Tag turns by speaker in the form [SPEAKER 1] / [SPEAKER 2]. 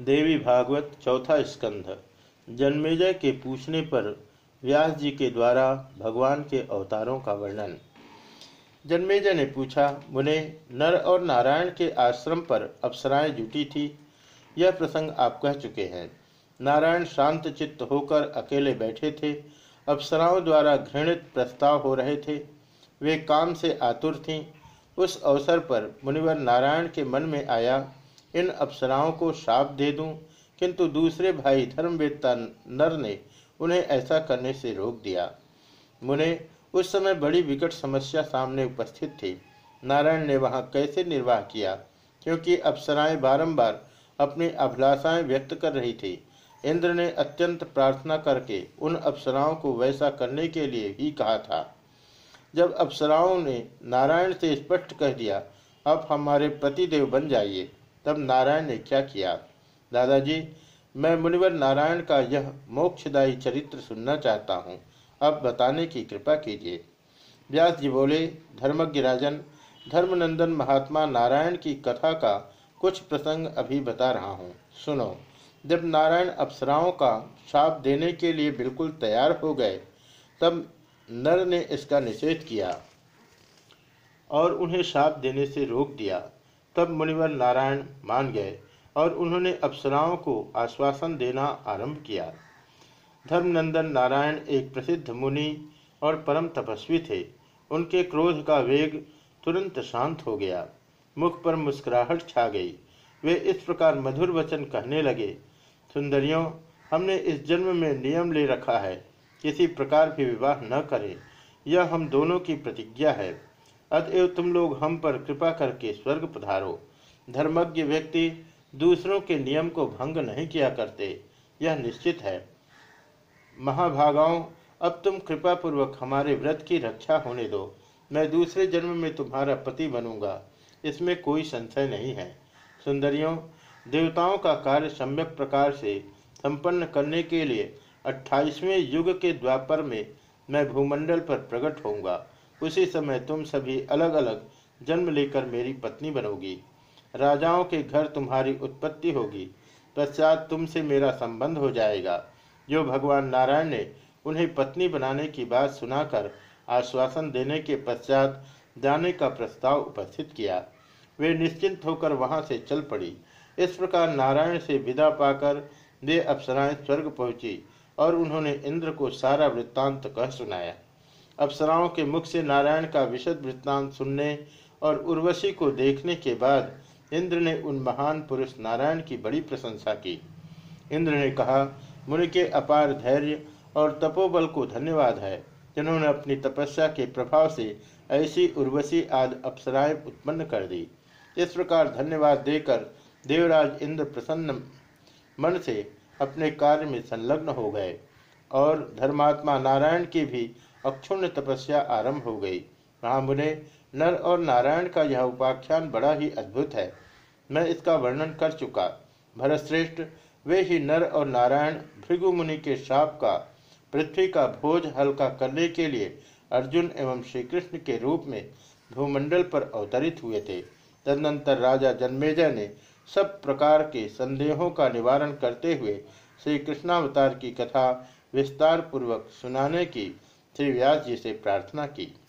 [SPEAKER 1] देवी भागवत चौथा स्कंध। जन्मेजय के पूछने पर व्यास जी के द्वारा भगवान के अवतारों का वर्णन। जन्मेजय ने पूछा, मुने, नर और नारायण के आश्रम पर अप्सराएँ जुटी थी? यह प्रसंग आप कह चुके हैं। नारायण शांत चित्त होकर अकेले बैठे थे। अप्सराओं द्वारा घृणित प्रस्ताव हो रहे थे। वे काम से आतुर थीं। उस अवसर पर मुनिवर नारायण के मन में आया इन अप्सराओं को शाप दे दूँ, किंतु दूसरे भाई धर्मवेत्ता नर ने उन्हें ऐसा करने से रोक दिया। मुने, उस समय बड़ी विकट समस्या सामने उपस्थित थी। नारायण ने वहाँ कैसे निर्वाह किया? क्योंकि अप्सराएँ बारंबार अपनी अभिलाषाएँ व्यक्त कर रही थी। इंद्र ने अत्यंत प्रार्थना करके उन अप्सराओं को वैसा करने के लिए ही कहा था। जब अप्सराओं ने नारायण से स्पष्ट कह दिया अब हमारे पतिदेव बन जाइए। तब नारायण ने क्या किया? दादाजी, मैं मुनिवर नारायण का यह मोक्षदायी चरित्र सुनना चाहता हूँ। अब बताने की कृपा कीजिए। व्यास जी बोले, धर्मज्ञ राजन, धर्मनंदन महात्मा नारायण की कथा का कुछ प्रसंग अभी बता रहा हूँ। सुनो, जब नारायण अप्सराओं का शाप देने के लिए बिल्कुल तैयार हो गए, तब नर ने इसका निषेध किया और उन्हें शाप देने से रोक दिया। तब मुनिवर नारायण मान गए और उन्होंने अप्सराओं को आश्वासन देना आरंभ किया। धर्मनंदन नारायण एक प्रसिद्ध मुनि और परम तपस्वी थे। उनके क्रोध का वेग तुरंत शांत हो गया। मुख पर मुस्कुराहट छा गई। वे इस प्रकार मधुर वचन कहने लगे, सुंदरियों, हमने इस जन्म में नियम ले रखा है। किसी प्रकार भी विवाह न करें। यह हम दोनों की प्रतिज्ञा है। अतएव तुम लोग हम पर कृपा करके स्वर्ग पधारो। धर्मज्ञ व्यक्ति दूसरों के नियम को भंग नहीं किया करते, यह निश्चित है। महाभागाओं, अब तुम कृपा पूर्वक हमारे व्रत की रक्षा होने दो। मैं दूसरे जन्म में तुम्हारा पति बनूँगा, इसमें कोई संशय नहीं है। सुंदरियों, देवताओं का कार्य सम्यक प्रकार से संपन्न करने के लिए अट्ठाईसवें युग के द्वापर में मैं भूमंडल पर प्रकट होऊँगा। उसी समय तुम सभी अलग अलग जन्म लेकर मेरी पत्नी बनोगी। राजाओं के घर तुम्हारी उत्पत्ति होगी। पश्चात तुमसे मेरा संबंध हो जाएगा। जो भगवान नारायण ने उन्हें पत्नी बनाने की बात सुनाकर आश्वासन देने के पश्चात जाने का प्रस्ताव उपस्थित किया। वे निश्चिंत होकर वहाँ से चल पड़ी। इस प्रकार नारायण से विदा पाकर वे अप्सराएँ स्वर्ग पहुँची और उन्होंने इंद्र को सारा वृत्तांत कह सुनाया। अप्सराओं के मुख से नारायण का विशद वृत्तांत सुनने और उर्वशी को देखने के बाद इंद्र ने उन महान पुरुष नारायण की बड़ी प्रशंसा की। इंद्र ने कहा, मुनि के अपार धैर्य और तपोबल को धन्यवाद है, जिन्होंने अपनी तपस्या के प्रभाव से ऐसी उर्वशी आदि अप्सराएँ उत्पन्न कर दी। इस प्रकार धन्यवाद देकर देवराज इंद्र प्रसन्न मन से अपने कार्य में संलग्न हो गए और धर्मात्मा नारायण की भी अक्षुण्ण तपस्या आरंभ हो गई। महामुने नर और नारायण का यह उपाख्यान बड़ा ही अद्भुत है। मैं इसका वर्णन कर चुका। भरतश्रेष्ठ, वे ही नर और नारायण भृगु मुनि के श्राप का, पृथ्वी का भोज हल्का करने के लिए अर्जुन एवं श्री कृष्ण के रूप में भूमंडल पर अवतरित हुए थे। तदनंतर राजा जन्मेजय ने सब प्रकार के संदेहों का निवारण करते हुए श्री कृष्णावतार की कथा विस्तार पूर्वक सुनाने की श्री व्यास जी से प्रार्थना की।